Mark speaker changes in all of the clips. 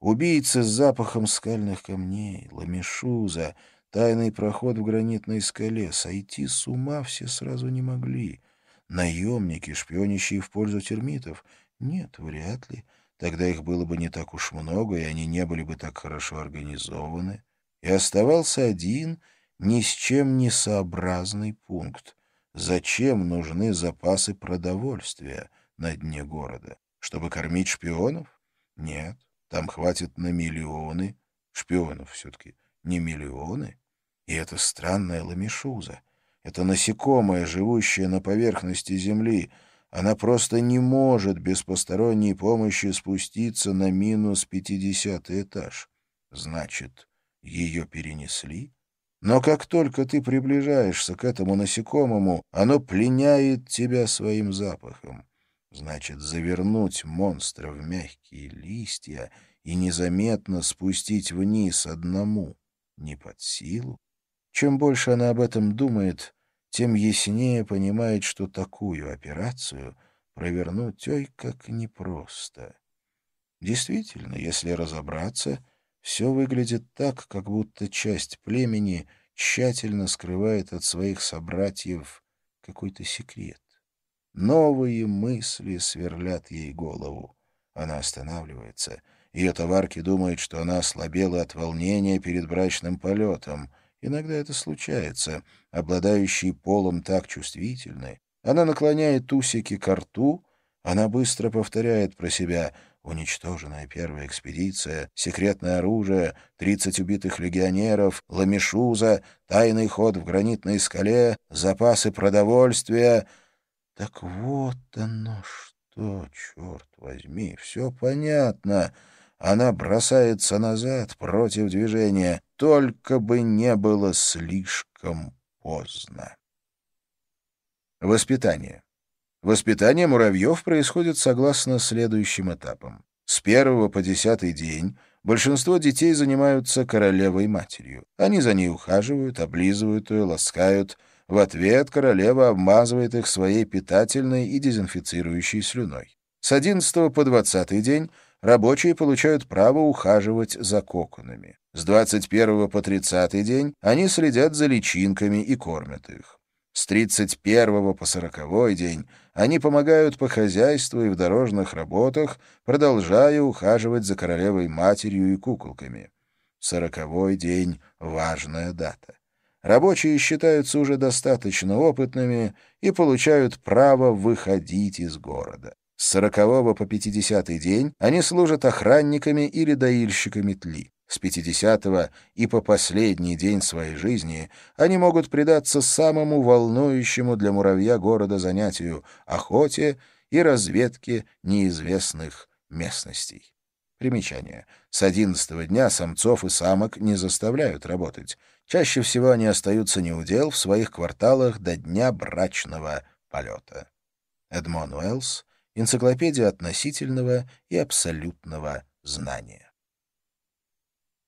Speaker 1: Убийцы с запахом скальных камней, ламешуза, тайный проход в гранитной скале. Сойти с ума все сразу не могли. Наемники, шпионящие в пользу термитов? Нет, вряд ли. Тогда их было бы не так уж много, и они не были бы так хорошо организованы. И оставался один ни с чем не сообразный пункт. Зачем нужны запасы продовольствия на дне города? Чтобы кормить шпионов? Нет, там хватит на миллионы. Шпионов все-таки не миллионы. И это странная ламешуза. Это насекомое, живущее на поверхности земли. Она просто не может без посторонней помощи спуститься на минус пятидесятый этаж. Значит, ее перенесли? Но как только ты приближаешься к этому насекомому, оно пленяет тебя своим запахом. Значит, завернуть монстра в мягкие листья и незаметно спустить вниз одному не под силу. Чем больше она об этом думает, тем яснее понимает, что такую операцию провернуть ой как непросто. Действительно, если разобраться, все выглядит так, как будто часть племени тщательно скрывает от своих собратьев какой-то секрет. Новые мысли сверлят ей голову. Она останавливается. Ее товарки думают, что она ослабела от волнения перед брачным полетом. Иногда это случается. Обладающие полом так чувствительны. Она наклоняет усики к рту, она быстро повторяет про себя — Уничтоженная первая экспедиция, секретное оружие, 30 убитых легионеров, ламешуза, тайный ход в гранитной скале, запасы продовольствия. Так вот оно что, черт возьми, все понятно. Она бросается назад, против движения, только бы не было слишком поздно. Воспитание. Воспитание муравьев происходит согласно следующим этапам. С первого по десятый день большинство детей занимаются королевой-матерью. Они за ней ухаживают, облизывают ее, ласкают. В ответ королева обмазывает их своей питательной и дезинфицирующей слюной. С одиннадцатого по двадцатый день рабочие получают право ухаживать за коконами. С двадцать первого по тридцатый день они следят за личинками и кормят их. С 31 по 40 день они помогают по хозяйству и в дорожных работах, продолжая ухаживать за королевой-матерью и куколками. Сороковой день — важная дата. Рабочие считаются уже достаточно опытными и получают право выходить из города. С сорокового по пятидесятый день они служат охранниками или доильщиками тли. С 50-го и по последний день своей жизни они могут предаться самому волнующему для муравья города занятию — охоте и разведке неизвестных местностей. Примечание. С одиннадцатого дня самцов и самок не заставляют работать. Чаще всего они остаются неудел в своих кварталах до дня брачного полета. Эдмон Уэллс. Энциклопедия относительного и абсолютного знания.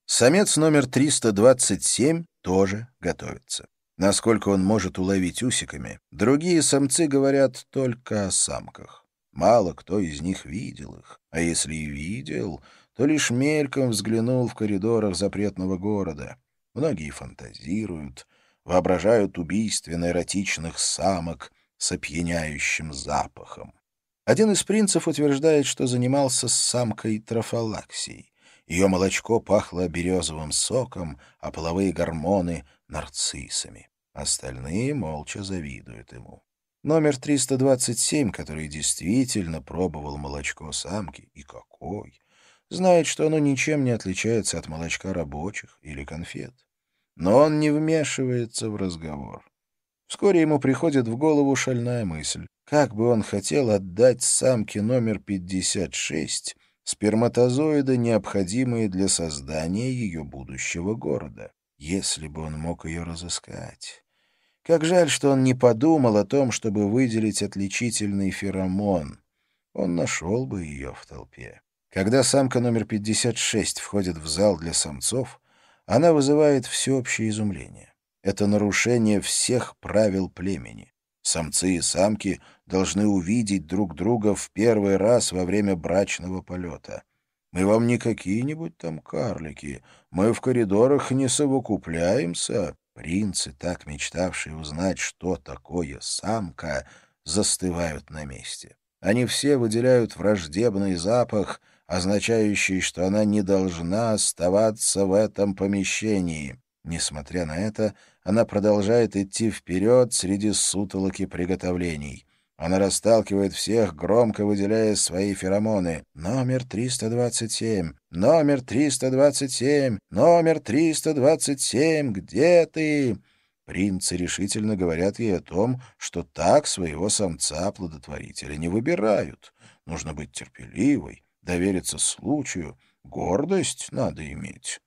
Speaker 1: Самец номер 327 тоже готовится. Насколько он может уловить усиками, другие самцы говорят только о самках. Мало кто из них видел их, а если и видел, то лишь мельком взглянул в коридорах запретного города. Многие фантазируют, воображают убийственно эротичных самок с опьяняющим запахом. Один из принцев утверждает, что занимался с самкой трофалаксией. Ее молочко пахло березовым соком, а половые гормоны — нарциссами. Остальные молча завидуют ему. Номер 327, который действительно пробовал молочко самки, и какой, знает, что оно ничем не отличается от молочка рабочих или конфет. Но он не вмешивается в разговор. Вскоре ему приходит в голову шальная мысль. Как бы он хотел отдать самке номер 56 сперматозоиды, необходимые для создания ее будущего города. Если бы он мог ее разыскать. Как жаль, что он не подумал о том, чтобы выделить отличительный феромон. Он нашел бы ее в толпе. Когда самка номер 56 входит в зал для самцов, она вызывает всеобщее изумление. Это нарушение всех правил племени. Самцы и самки должны увидеть друг друга в первый раз во время брачного полета. Мы вам не какие-нибудь там карлики. Мы в коридорах не совокупляемся. Принцы, так мечтавшие узнать, что такое самка, застывают на месте. Они все выделяют враждебный запах, означающий, что она не должна оставаться в этом помещении. Несмотря на это, она продолжает идти вперед среди сутолок и приготовлений. Она расталкивает всех, громко выделяя свои феромоны. «Номер 327! Номер 327! Номер 327! Где ты?» Принцы решительно говорят ей о том, что так своего самца-плодотворителя не выбирают. Нужно быть терпеливой, довериться случаю, гордость надо иметь.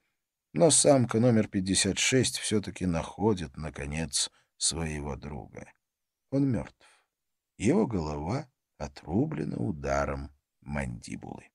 Speaker 1: Но самка номер 56 все-таки находит, наконец, своего друга. Он мертв. Его голова отрублена ударом мандибулы.